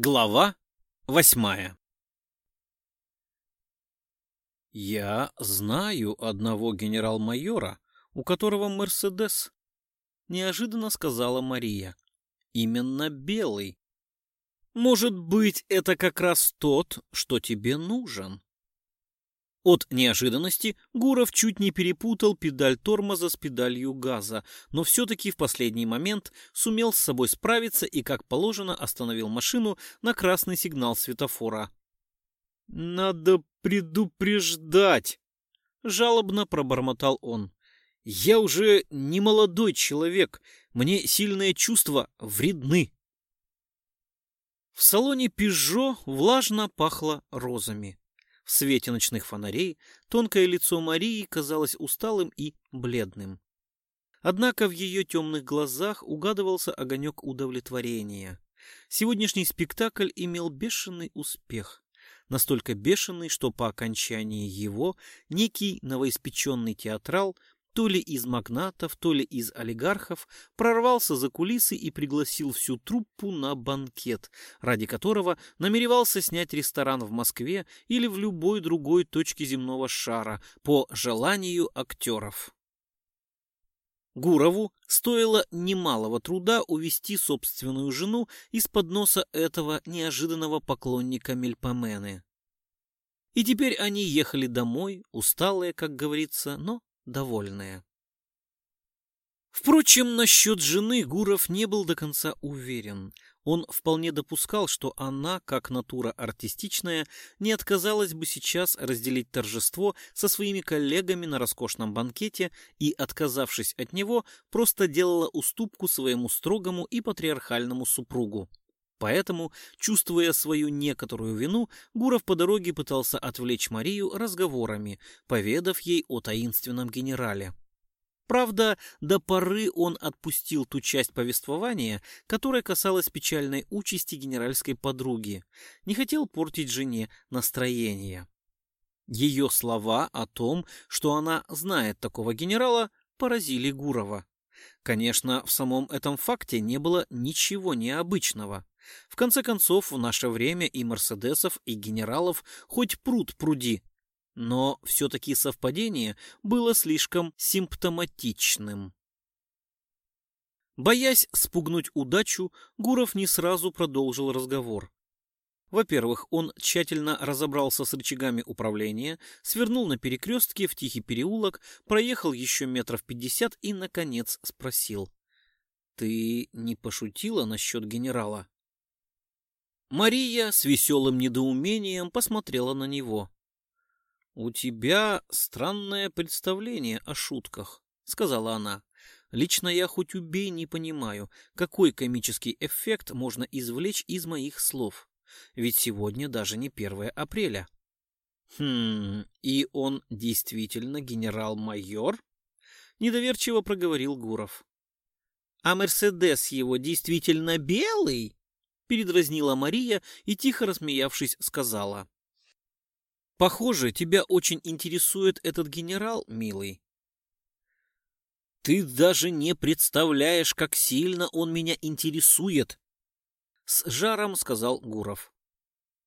Глава восьмая «Я знаю одного генерал-майора, у которого Мерседес», — неожиданно сказала Мария. «Именно белый. Может быть, это как раз тот, что тебе нужен?» От неожиданности Гуров чуть не перепутал педаль тормоза с педалью газа, но все-таки в последний момент сумел с собой справиться и, как положено, остановил машину на красный сигнал светофора. «Надо предупреждать!» — жалобно пробормотал он. «Я уже не молодой человек, мне сильные чувства вредны». В салоне «Пежо» влажно пахло розами. В свете ночных фонарей тонкое лицо Марии казалось усталым и бледным. Однако в ее темных глазах угадывался огонек удовлетворения. Сегодняшний спектакль имел бешеный успех. Настолько бешеный, что по окончании его некий новоиспеченный театрал то ли из магнатов, то ли из олигархов, прорвался за кулисы и пригласил всю труппу на банкет, ради которого намеревался снять ресторан в Москве или в любой другой точке земного шара по желанию актеров. Гурову стоило немалого труда увести собственную жену из-под носа этого неожиданного поклонника Мельпомены. И теперь они ехали домой, усталые, как говорится, но довольная. Впрочем, насчет жены Гуров не был до конца уверен. Он вполне допускал, что она, как натура артистичная, не отказалась бы сейчас разделить торжество со своими коллегами на роскошном банкете и, отказавшись от него, просто делала уступку своему строгому и патриархальному супругу. Поэтому, чувствуя свою некоторую вину, Гуров по дороге пытался отвлечь Марию разговорами, поведав ей о таинственном генерале. Правда, до поры он отпустил ту часть повествования, которая касалась печальной участи генеральской подруги, не хотел портить жене настроение. Ее слова о том, что она знает такого генерала, поразили Гурова. Конечно, в самом этом факте не было ничего необычного. В конце концов, в наше время и Мерседесов, и генералов хоть пруд пруди. Но все-таки совпадение было слишком симптоматичным. Боясь спугнуть удачу, Гуров не сразу продолжил разговор. Во-первых, он тщательно разобрался с рычагами управления, свернул на перекрестке в тихий переулок, проехал еще метров пятьдесят и, наконец, спросил. «Ты не пошутила насчет генерала?» Мария с веселым недоумением посмотрела на него. «У тебя странное представление о шутках», — сказала она. «Лично я хоть убей не понимаю, какой комический эффект можно извлечь из моих слов. Ведь сегодня даже не 1 апреля». «Хм, и он действительно генерал-майор?» — недоверчиво проговорил Гуров. «А Мерседес его действительно белый?» передразнила Мария и, тихо рассмеявшись, сказала. «Похоже, тебя очень интересует этот генерал, милый». «Ты даже не представляешь, как сильно он меня интересует!» С жаром сказал Гуров.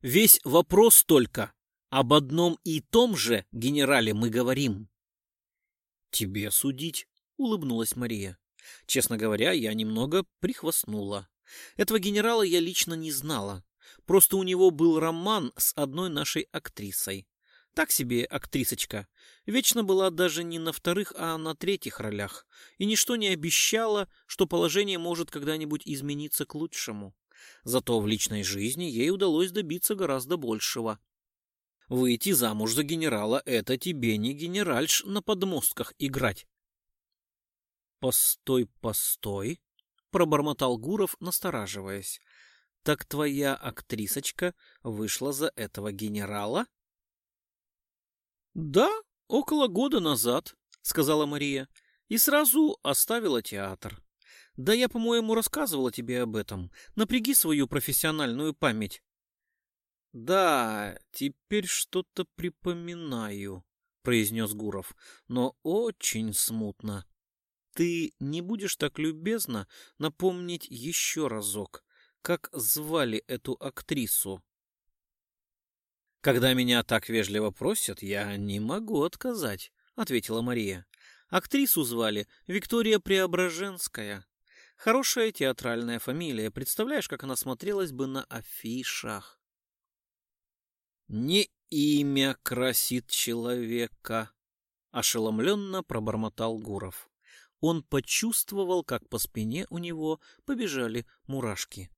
«Весь вопрос только, об одном и том же генерале мы говорим». «Тебе судить», — улыбнулась Мария. «Честно говоря, я немного прихвастнула. Этого генерала я лично не знала. Просто у него был роман с одной нашей актрисой. Так себе актрисочка. Вечно была даже не на вторых, а на третьих ролях. И ничто не обещало, что положение может когда-нибудь измениться к лучшему. Зато в личной жизни ей удалось добиться гораздо большего. Выйти замуж за генерала — это тебе не генеральш на подмостках играть. Постой, постой пробормотал Гуров, настораживаясь. Так твоя актрисочка вышла за этого генерала? Да, около года назад, сказала Мария, и сразу оставила театр. Да я, по-моему, рассказывала тебе об этом. Напряги свою профессиональную память. Да, теперь что-то припоминаю, произнес Гуров, но очень смутно. Ты не будешь так любезно напомнить еще разок, как звали эту актрису? Когда меня так вежливо просят, я не могу отказать, ответила Мария. Актрису звали Виктория Преображенская. Хорошая театральная фамилия. Представляешь, как она смотрелась бы на афишах? Не имя красит человека, ошеломленно пробормотал Гуров. Он почувствовал, как по спине у него побежали мурашки.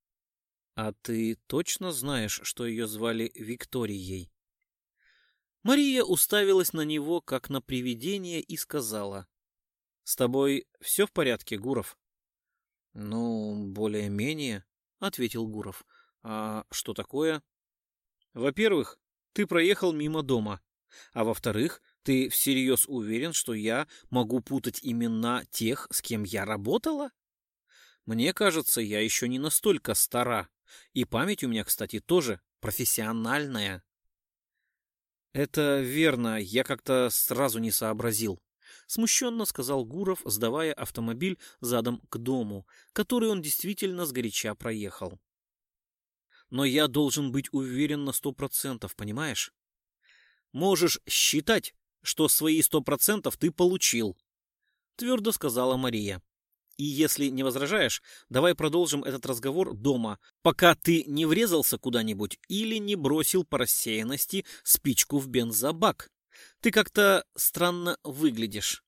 А ты точно знаешь, что ее звали Викторией? Мария уставилась на него, как на привидение, и сказала. «С тобой все в порядке, Гуров?» «Ну, более-менее», — ответил Гуров. «А что такое?» «Во-первых, ты проехал мимо дома. А во-вторых, ты всерьез уверен, что я могу путать имена тех, с кем я работала? Мне кажется, я еще не настолько стара. И память у меня, кстати, тоже профессиональная. Это верно, я как-то сразу не сообразил. Смущенно сказал Гуров, сдавая автомобиль задом к дому, который он действительно сгоряча проехал. Но я должен быть уверен на сто процентов, понимаешь? Можешь считать, что свои сто процентов ты получил, твердо сказала Мария. И если не возражаешь, давай продолжим этот разговор дома, пока ты не врезался куда-нибудь или не бросил по рассеянности спичку в бензобак. Ты как-то странно выглядишь.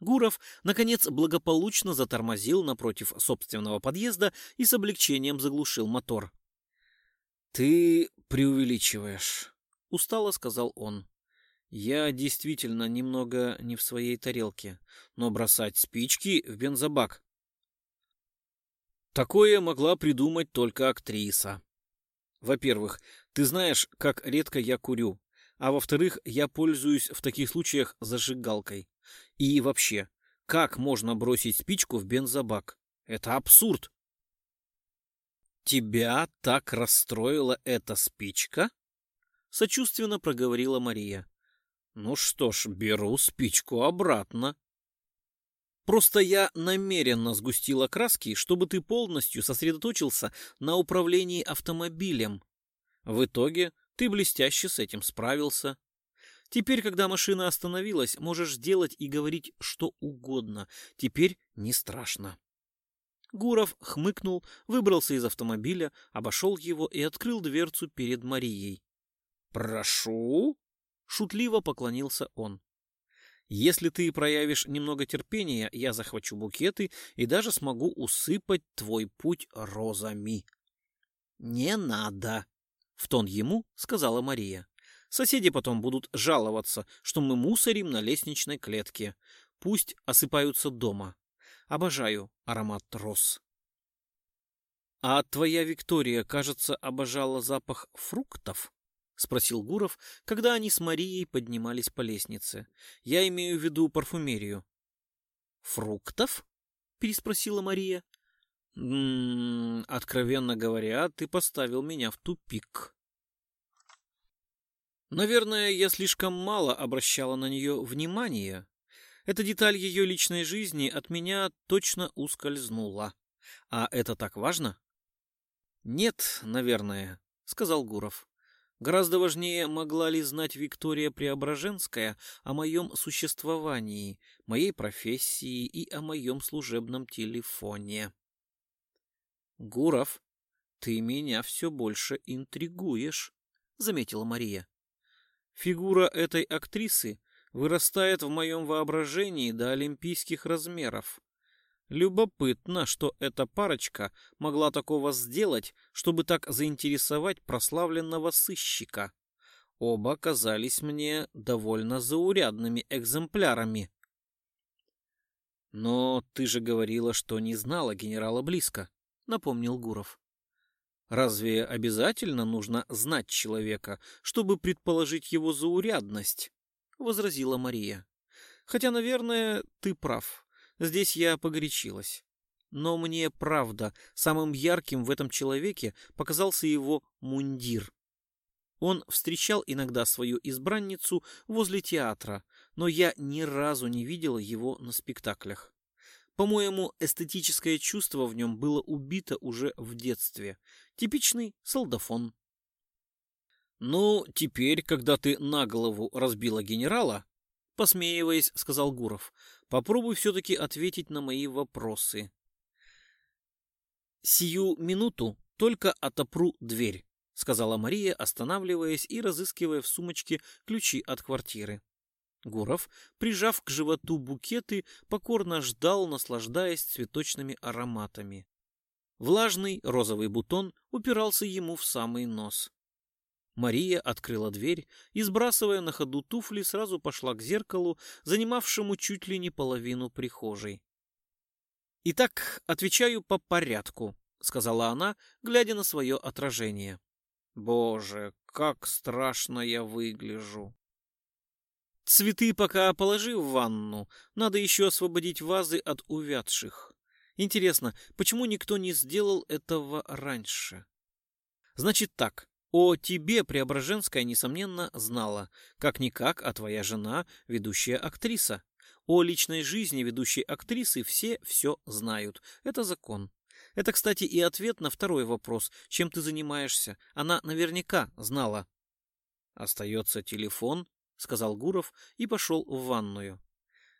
Гуров, наконец, благополучно затормозил напротив собственного подъезда и с облегчением заглушил мотор. «Ты преувеличиваешь», — устало сказал он. Я действительно немного не в своей тарелке, но бросать спички в бензобак. Такое могла придумать только актриса. Во-первых, ты знаешь, как редко я курю, а во-вторых, я пользуюсь в таких случаях зажигалкой. И вообще, как можно бросить спичку в бензобак? Это абсурд. Тебя так расстроила эта спичка? Сочувственно проговорила Мария. Ну что ж, беру спичку обратно. Просто я намеренно сгустила краски, чтобы ты полностью сосредоточился на управлении автомобилем. В итоге ты блестяще с этим справился. Теперь, когда машина остановилась, можешь сделать и говорить что угодно. Теперь не страшно. Гуров хмыкнул, выбрался из автомобиля, обошел его и открыл дверцу перед Марией. «Прошу?» Шутливо поклонился он. Если ты проявишь немного терпения, я захвачу букеты и даже смогу усыпать твой путь розами. Не надо, в тон ему сказала Мария. Соседи потом будут жаловаться, что мы мусорим на лестничной клетке. Пусть осыпаются дома. Обожаю аромат роз. А твоя Виктория, кажется, обожала запах фруктов? — спросил Гуров, когда они с Марией поднимались по лестнице. «Я имею в виду парфюмерию». «Фруктов?» — переспросила Мария. «М «М-м, -м, «Откровенно говоря, ты поставил меня в тупик». Наверное, я слишком мало обращала на нее внимания. Эта деталь ее личной жизни от меня точно ускользнула. А это так важно? Нет, наверное, сказал Гуров. Гораздо важнее, могла ли знать Виктория Преображенская о моем существовании, моей профессии и о моем служебном телефоне. «Гуров, ты меня все больше интригуешь», — заметила Мария. «Фигура этой актрисы вырастает в моем воображении до олимпийских размеров. Любопытно, что эта парочка могла такого сделать, чтобы так заинтересовать прославленного сыщика. Оба казались мне довольно заурядными экземплярами. «Но ты же говорила, что не знала генерала близко», — напомнил Гуров. «Разве обязательно нужно знать человека, чтобы предположить его заурядность?» — возразила Мария. «Хотя, наверное, ты прав. Здесь я погорячилась. Но мне, правда, самым ярким в этом человеке показался его мундир. Он встречал иногда свою избранницу возле театра, но я ни разу не видела его на спектаклях. По-моему, эстетическое чувство в нем было убито уже в детстве. Типичный солдафон. «Ну, теперь, когда ты на голову разбила генерала, — посмеиваясь, сказал Гуров, — попробуй все-таки ответить на мои вопросы. «Сию минуту только отопру дверь», — сказала Мария, останавливаясь и разыскивая в сумочке ключи от квартиры. Гуров, прижав к животу букеты, покорно ждал, наслаждаясь цветочными ароматами. Влажный розовый бутон упирался ему в самый нос. Мария открыла дверь и, сбрасывая на ходу туфли, сразу пошла к зеркалу, занимавшему чуть ли не половину прихожей. «Итак, отвечаю по порядку», — сказала она, глядя на свое отражение. «Боже, как страшно я выгляжу!» «Цветы пока положи в ванну, надо еще освободить вазы от увядших. Интересно, почему никто не сделал этого раньше?» «Значит так, о тебе Преображенская, несомненно, знала, как-никак, а твоя жена – ведущая актриса. О личной жизни ведущей актрисы все все знают. Это закон. Это, кстати, и ответ на второй вопрос, чем ты занимаешься. Она наверняка знала. «Остается телефон», — сказал Гуров и пошел в ванную.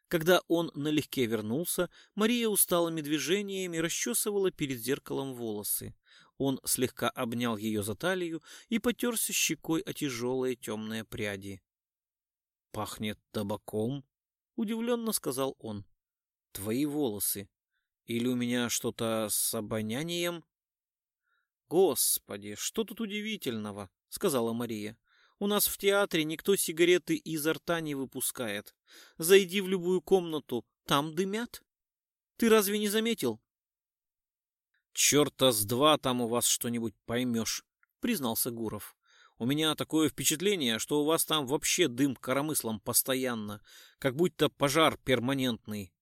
Когда он налегке вернулся, Мария усталыми движениями расчесывала перед зеркалом волосы. Он слегка обнял ее за талию и потерся щекой о тяжелые темные пряди. «Пахнет табаком», — удивленно сказал он. «Твои волосы. Или у меня что-то с обонянием?» «Господи, что тут удивительного?» — сказала Мария. «У нас в театре никто сигареты изо рта не выпускает. Зайди в любую комнату, там дымят. Ты разве не заметил?» «Черта с два там у вас что-нибудь поймешь», — признался Гуров. «У меня такое впечатление, что у вас там вообще дым коромыслом постоянно, как будто пожар перманентный».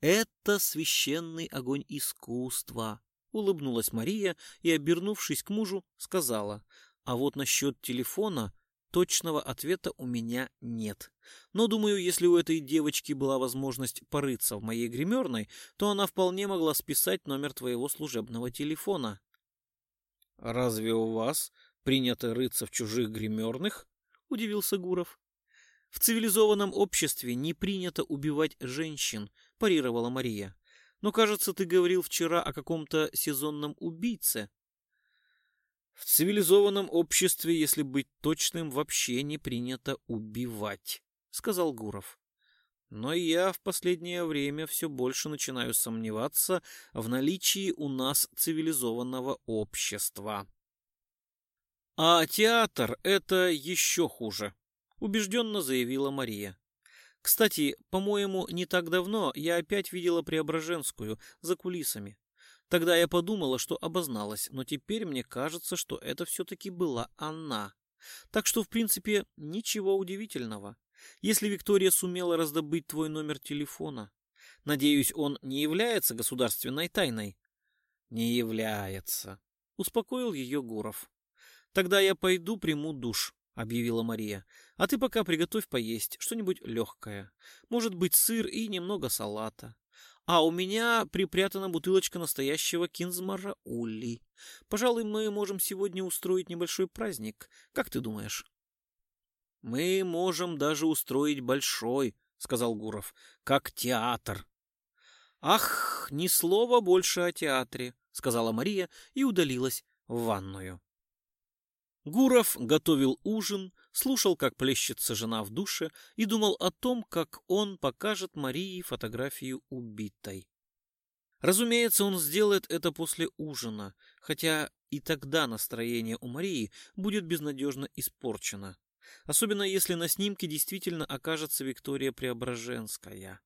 «Это священный огонь искусства», — улыбнулась Мария и, обернувшись к мужу, сказала. «А вот насчет телефона Точного ответа у меня нет. Но думаю, если у этой девочки была возможность порыться в моей гримерной, то она вполне могла списать номер твоего служебного телефона. «Разве у вас принято рыться в чужих гримерных?» — удивился Гуров. «В цивилизованном обществе не принято убивать женщин», — парировала Мария. «Но, кажется, ты говорил вчера о каком-то сезонном убийце». В цивилизованном обществе, если быть точным, вообще не принято убивать, сказал Гуров. Но я в последнее время все больше начинаю сомневаться в наличии у нас цивилизованного общества. А театр — это еще хуже, убежденно заявила Мария. Кстати, по-моему, не так давно я опять видела Преображенскую за кулисами. Тогда я подумала, что обозналась, но теперь мне кажется, что это все-таки была она. Так что, в принципе, ничего удивительного. Если Виктория сумела раздобыть твой номер телефона, надеюсь, он не является государственной тайной? Не является, успокоил ее Гуров. Тогда я пойду приму душ, объявила Мария. А ты пока приготовь поесть что-нибудь легкое. Может быть, сыр и немного салата. А у меня припрятана бутылочка настоящего кинзмара Улли. Пожалуй, мы можем сегодня устроить небольшой праздник. Как ты думаешь? Мы можем даже устроить большой, сказал Гуров, как театр. Ах, ни слова больше о театре, сказала Мария и удалилась в ванную. Гуров готовил ужин, слушал, как плещется жена в душе, и думал о том, как он покажет Марии фотографию убитой. Разумеется, он сделает это после ужина, хотя и тогда настроение у Марии будет безнадежно испорчено. Особенно если на снимке действительно окажется Виктория Преображенская.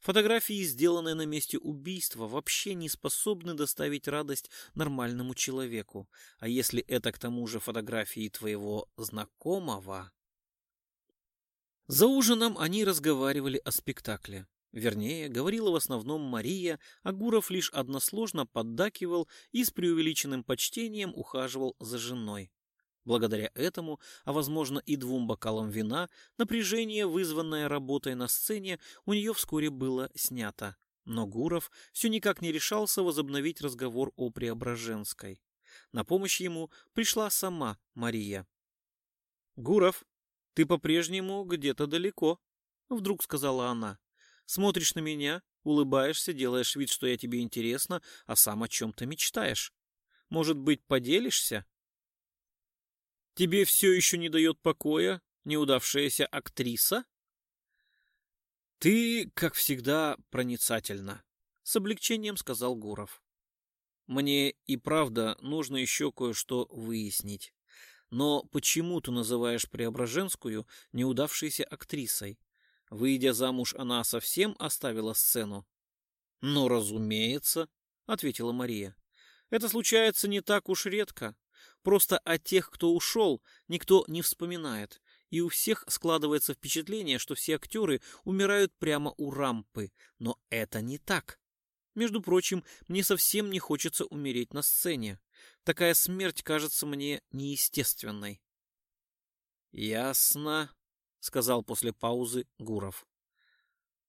Фотографии, сделанные на месте убийства, вообще не способны доставить радость нормальному человеку. А если это к тому же фотографии твоего знакомого... За ужином они разговаривали о спектакле. Вернее, говорила в основном Мария, а Гуров лишь односложно поддакивал и с преувеличенным почтением ухаживал за женой. Благодаря этому, а возможно и двум бокалам вина, напряжение, вызванное работой на сцене, у нее вскоре было снято. Но Гуров все никак не решался возобновить разговор о Преображенской. На помощь ему пришла сама Мария. «Гуров, ты по-прежнему где-то далеко», — вдруг сказала она. «Смотришь на меня, улыбаешься, делаешь вид, что я тебе интересна, а сам о чем-то мечтаешь. Может быть, поделишься?» «Тебе все еще не дает покоя неудавшаяся актриса?» «Ты, как всегда, проницательна», — с облегчением сказал Гуров. «Мне и правда нужно еще кое-что выяснить. Но почему ты называешь Преображенскую неудавшейся актрисой? Выйдя замуж, она совсем оставила сцену?» «Ну, разумеется», — ответила Мария. «Это случается не так уж редко. Просто о тех, кто ушел, никто не вспоминает и у всех складывается впечатление, что все актеры умирают прямо у рампы. Но это не так. Между прочим, мне совсем не хочется умереть на сцене. Такая смерть кажется мне неестественной. «Ясно», — сказал после паузы Гуров.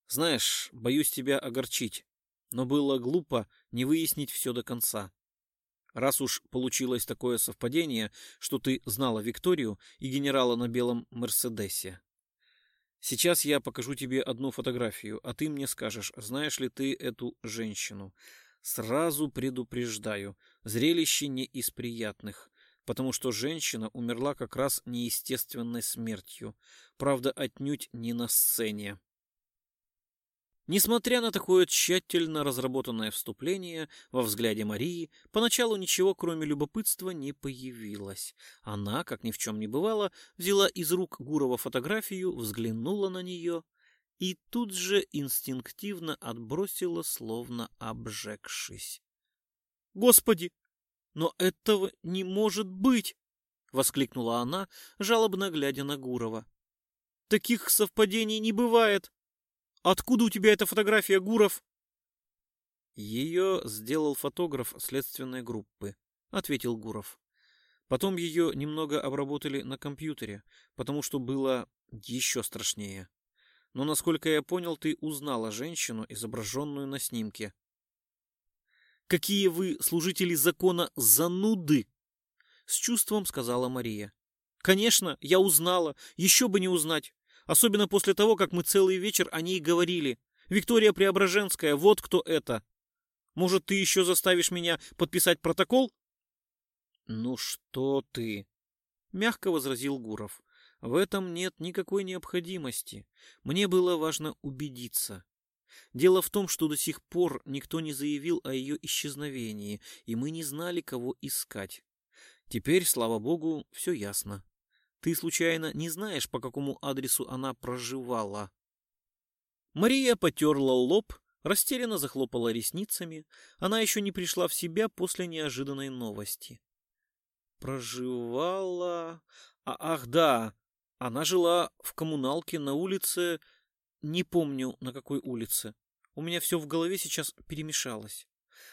«Знаешь, боюсь тебя огорчить, но было глупо не выяснить все до конца. Раз уж получилось такое совпадение, что ты знала Викторию и генерала на белом Мерседесе. Сейчас я покажу тебе одну фотографию, а ты мне скажешь, знаешь ли ты эту женщину. Сразу предупреждаю, зрелище не из приятных, потому что женщина умерла как раз неестественной смертью, правда, отнюдь не на сцене. Несмотря на такое тщательно разработанное вступление, во взгляде Марии поначалу ничего, кроме любопытства, не появилось. Она, как ни в чем не бывало, взяла из рук Гурова фотографию, взглянула на нее и тут же инстинктивно отбросила, словно обжегшись. «Господи, но этого не может быть!» — воскликнула она, жалобно глядя на Гурова. «Таких совпадений не бывает!» Откуда у тебя эта фотография, Гуров? Ее сделал фотограф следственной группы, ответил Гуров. Потом ее немного обработали на компьютере, потому что было еще страшнее. Но, насколько я понял, ты узнала женщину, изображенную на снимке. «Какие вы, служители закона, зануды!» С чувством сказала Мария. «Конечно, я узнала. Еще бы не узнать. Особенно после того, как мы целый вечер о ней говорили. Виктория Преображенская, вот кто это. Может, ты еще заставишь меня подписать протокол? Ну что ты? Мягко возразил Гуров. В этом нет никакой необходимости. Мне было важно убедиться. Дело в том, что до сих пор никто не заявил о ее исчезновении, и мы не знали, кого искать. Теперь, слава богу, все ясно. Ты случайно не знаешь, по какому адресу она проживала? Мария потерла лоб, растерянно захлопала ресницами. Она еще не пришла в себя после неожиданной новости. Проживала... А, ах, да, она жила в коммуналке на улице... Не помню, на какой улице. У меня все в голове сейчас перемешалось.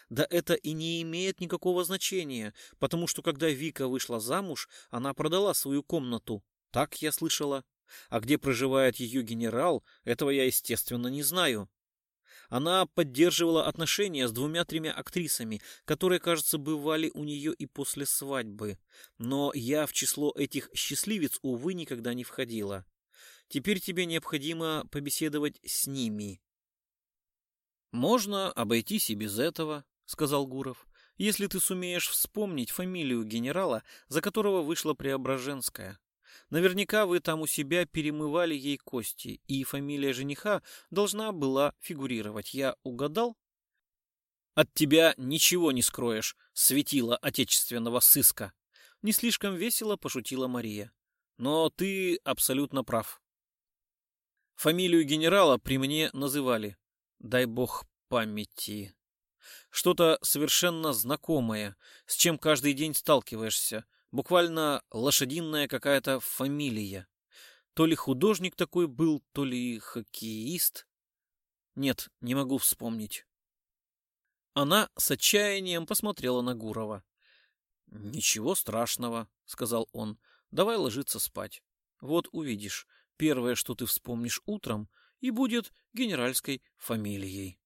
Да это и не имеет никакого значения, потому что когда Вика вышла замуж, она продала свою комнату. Так я слышала. А где проживает ее генерал, этого я, естественно, не знаю. Она поддерживала отношения с двумя-тремя актрисами, которые, кажется, бывали у нее и после свадьбы. Но я в число этих счастливец, увы, никогда не входила. Теперь тебе необходимо побеседовать с ними. «Можно обойтись и без этого», — сказал Гуров, «если ты сумеешь вспомнить фамилию генерала, за которого вышла Преображенская. Наверняка вы там у себя перемывали ей кости, и фамилия жениха должна была фигурировать. Я угадал?» «От тебя ничего не скроешь, светила отечественного сыска», — не слишком весело пошутила Мария. «Но ты абсолютно прав. Фамилию генерала при мне называли дай бог памяти. Что-то совершенно знакомое, с чем каждый день сталкиваешься. Буквально лошадиная какая-то фамилия. То ли художник такой был, то ли хоккеист. Нет, не могу вспомнить. Она с отчаянием посмотрела на Гурова. «Ничего страшного», — сказал он. «Давай ложиться спать. Вот увидишь, первое, что ты вспомнишь утром, и будет генеральской фамилией.